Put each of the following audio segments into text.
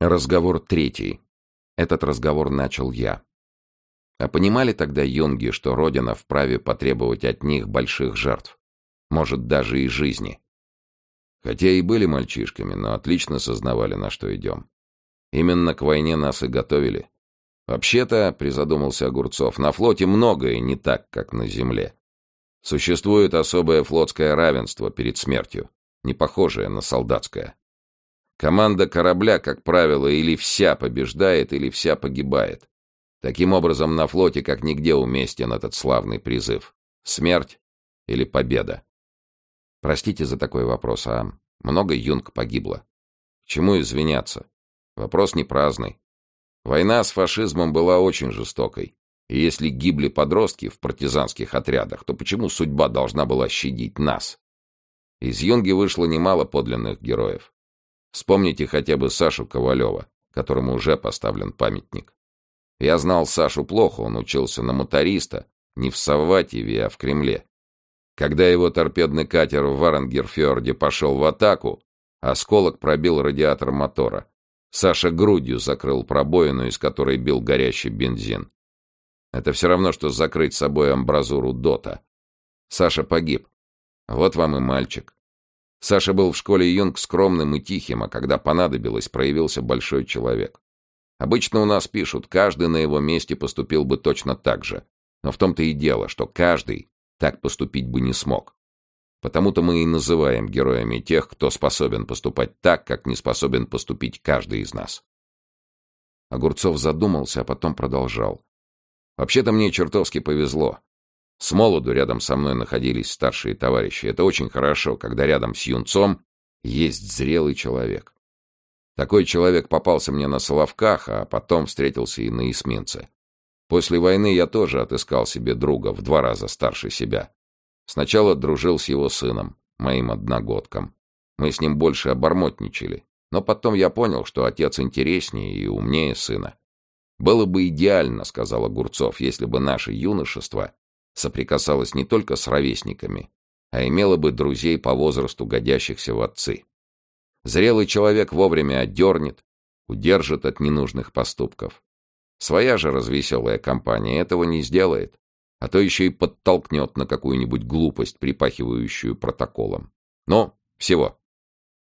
Разговор третий. Этот разговор начал я. А понимали тогда юнги, что Родина вправе потребовать от них больших жертв? Может, даже и жизни. Хотя и были мальчишками, но отлично сознавали, на что идем. Именно к войне нас и готовили. Вообще-то, призадумался Огурцов, на флоте многое не так, как на земле. Существует особое флотское равенство перед смертью, не похожее на солдатское. Команда корабля, как правило, или вся побеждает, или вся погибает. Таким образом, на флоте как нигде уместен этот славный призыв. Смерть или победа? Простите за такой вопрос, а много юнг погибло. К чему извиняться? Вопрос не праздный. Война с фашизмом была очень жестокой. И если гибли подростки в партизанских отрядах, то почему судьба должна была щадить нас? Из юнги вышло немало подлинных героев. Вспомните хотя бы Сашу Ковалева, которому уже поставлен памятник. Я знал Сашу плохо, он учился на моториста, не в Савватьеве, а в Кремле. Когда его торпедный катер в Варенгерфьорде пошел в атаку, осколок пробил радиатор мотора. Саша грудью закрыл пробоину, из которой бил горящий бензин. Это все равно, что закрыть собой амбразуру дота. Саша погиб. Вот вам и мальчик. Саша был в школе юнг скромным и тихим, а когда понадобилось, проявился большой человек. Обычно у нас пишут, каждый на его месте поступил бы точно так же. Но в том-то и дело, что каждый так поступить бы не смог. Потому-то мы и называем героями тех, кто способен поступать так, как не способен поступить каждый из нас. Огурцов задумался, а потом продолжал. Вообще-то мне чертовски повезло. С молоду рядом со мной находились старшие товарищи. Это очень хорошо, когда рядом с юнцом есть зрелый человек. Такой человек попался мне на Соловках, а потом встретился и на эсминце. После войны я тоже отыскал себе друга, в два раза старше себя. Сначала дружил с его сыном, моим одногодком. Мы с ним больше обормотничали. Но потом я понял, что отец интереснее и умнее сына. «Было бы идеально, — сказал Огурцов, — если бы наше юношество соприкасалась не только с ровесниками, а имела бы друзей по возрасту, годящихся в отцы. Зрелый человек вовремя отдернет, удержит от ненужных поступков. Своя же развеселая компания этого не сделает, а то еще и подтолкнет на какую-нибудь глупость, припахивающую протоколом. Но всего.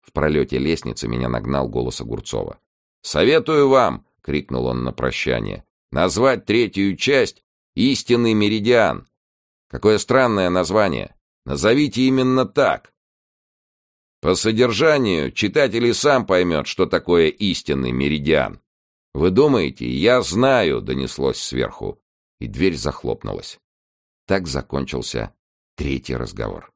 В пролете лестницы меня нагнал голос Огурцова. «Советую вам!» — крикнул он на прощание. «Назвать третью часть «Истинный меридиан». Какое странное название. Назовите именно так. По содержанию читатель и сам поймет, что такое истинный меридиан. Вы думаете, я знаю, донеслось сверху. И дверь захлопнулась. Так закончился третий разговор.